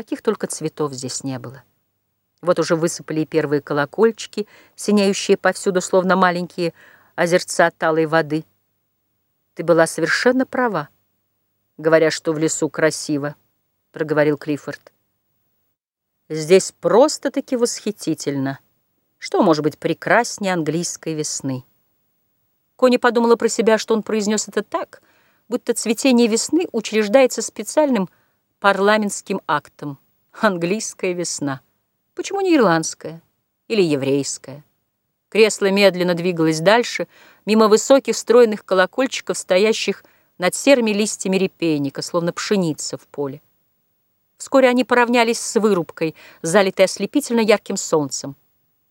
Каких только цветов здесь не было. Вот уже высыпали и первые колокольчики, синеющие повсюду, словно маленькие озерца талой воды. Ты была совершенно права, говоря, что в лесу красиво, — проговорил Клиффорд. Здесь просто-таки восхитительно. Что может быть прекраснее английской весны? Кони подумала про себя, что он произнес это так, будто цветение весны учреждается специальным парламентским актом. Английская весна. Почему не ирландская или еврейская? Кресло медленно двигалось дальше, мимо высоких стройных колокольчиков, стоящих над серыми листьями репейника, словно пшеница в поле. Вскоре они поравнялись с вырубкой, залитой ослепительно ярким солнцем.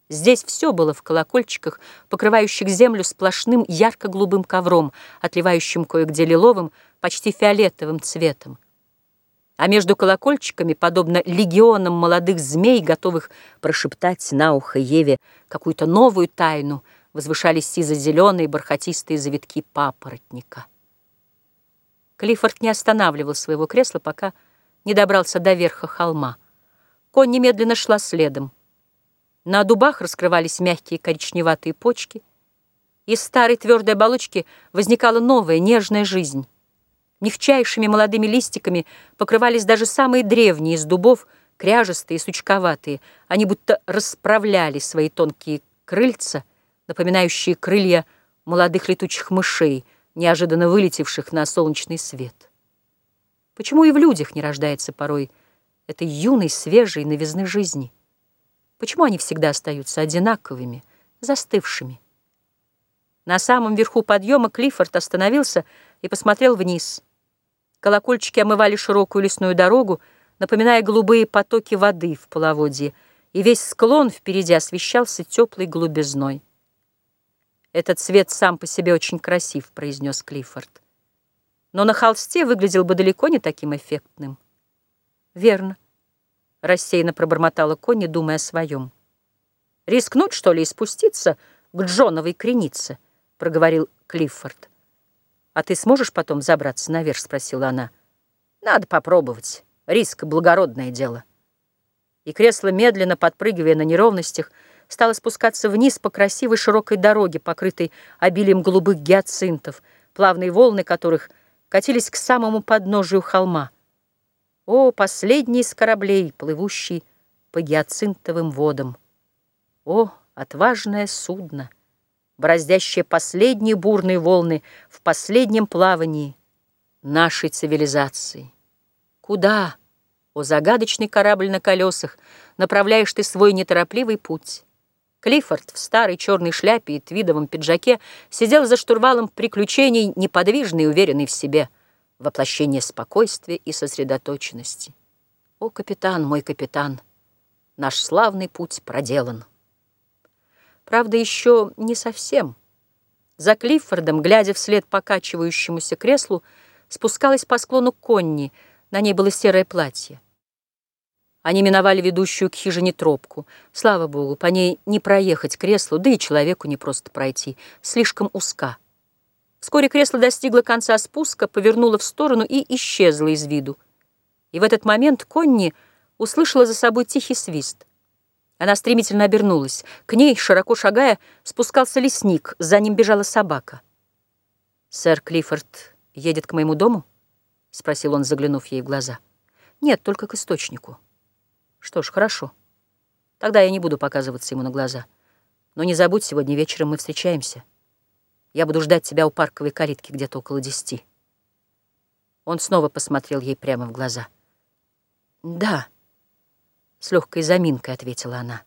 Здесь все было в колокольчиках, покрывающих землю сплошным ярко-голубым ковром, отливающим кое-где лиловым, почти фиолетовым цветом. А между колокольчиками, подобно легионам молодых змей, готовых прошептать на ухо Еве какую-то новую тайну, возвышались сизо-зеленые бархатистые завитки папоротника. Клиффорд не останавливал своего кресла, пока не добрался до верха холма. Конь немедленно шла следом. На дубах раскрывались мягкие коричневатые почки. Из старой твердой оболочки возникала новая нежная жизнь. Мягчайшими молодыми листиками покрывались даже самые древние из дубов, кряжестые сучковатые. Они будто расправляли свои тонкие крыльца, напоминающие крылья молодых летучих мышей, неожиданно вылетевших на солнечный свет. Почему и в людях не рождается порой этой юной, свежей новизны жизни? Почему они всегда остаются одинаковыми, застывшими? На самом верху подъема Клиффорд остановился и посмотрел вниз. Колокольчики омывали широкую лесную дорогу, напоминая голубые потоки воды в половодье, и весь склон впереди освещался теплой голубизной. «Этот цвет сам по себе очень красив», — произнес Клиффорд. «Но на холсте выглядел бы далеко не таким эффектным». «Верно». — рассеянно пробормотала Конни, думая о своем. «Рискнуть, что ли, и спуститься к Джоновой кренице?» — проговорил Клиффорд. «А ты сможешь потом забраться наверх?» — спросила она. «Надо попробовать. Риск — благородное дело». И кресло, медленно подпрыгивая на неровностях, стало спускаться вниз по красивой широкой дороге, покрытой обилием голубых гиацинтов, плавные волны которых катились к самому подножию холма. О, последний из кораблей, плывущий по гиацинтовым водам! О, отважное судно, бороздящее последние бурные волны в последнем плавании нашей цивилизации! Куда, о загадочный корабль на колесах, направляешь ты свой неторопливый путь? Клиффорд в старой черной шляпе и твидовом пиджаке сидел за штурвалом приключений, неподвижный и уверенный в себе — воплощение спокойствия и сосредоточенности. О, капитан, мой капитан, наш славный путь проделан. Правда, еще не совсем. За Клиффордом, глядя вслед покачивающемуся креслу, спускалась по склону Конни, на ней было серое платье. Они миновали ведущую к хижине тропку. Слава богу, по ней не проехать креслу, да и человеку не просто пройти, слишком узка. Вскоре кресло достигло конца спуска, повернуло в сторону и исчезло из виду. И в этот момент Конни услышала за собой тихий свист. Она стремительно обернулась. К ней, широко шагая, спускался лесник, за ним бежала собака. «Сэр Клиффорд едет к моему дому?» — спросил он, заглянув ей в глаза. «Нет, только к источнику». «Что ж, хорошо. Тогда я не буду показываться ему на глаза. Но не забудь, сегодня вечером мы встречаемся». Я буду ждать тебя у парковой калитки где-то около десяти. Он снова посмотрел ей прямо в глаза. «Да», — с легкой заминкой ответила она.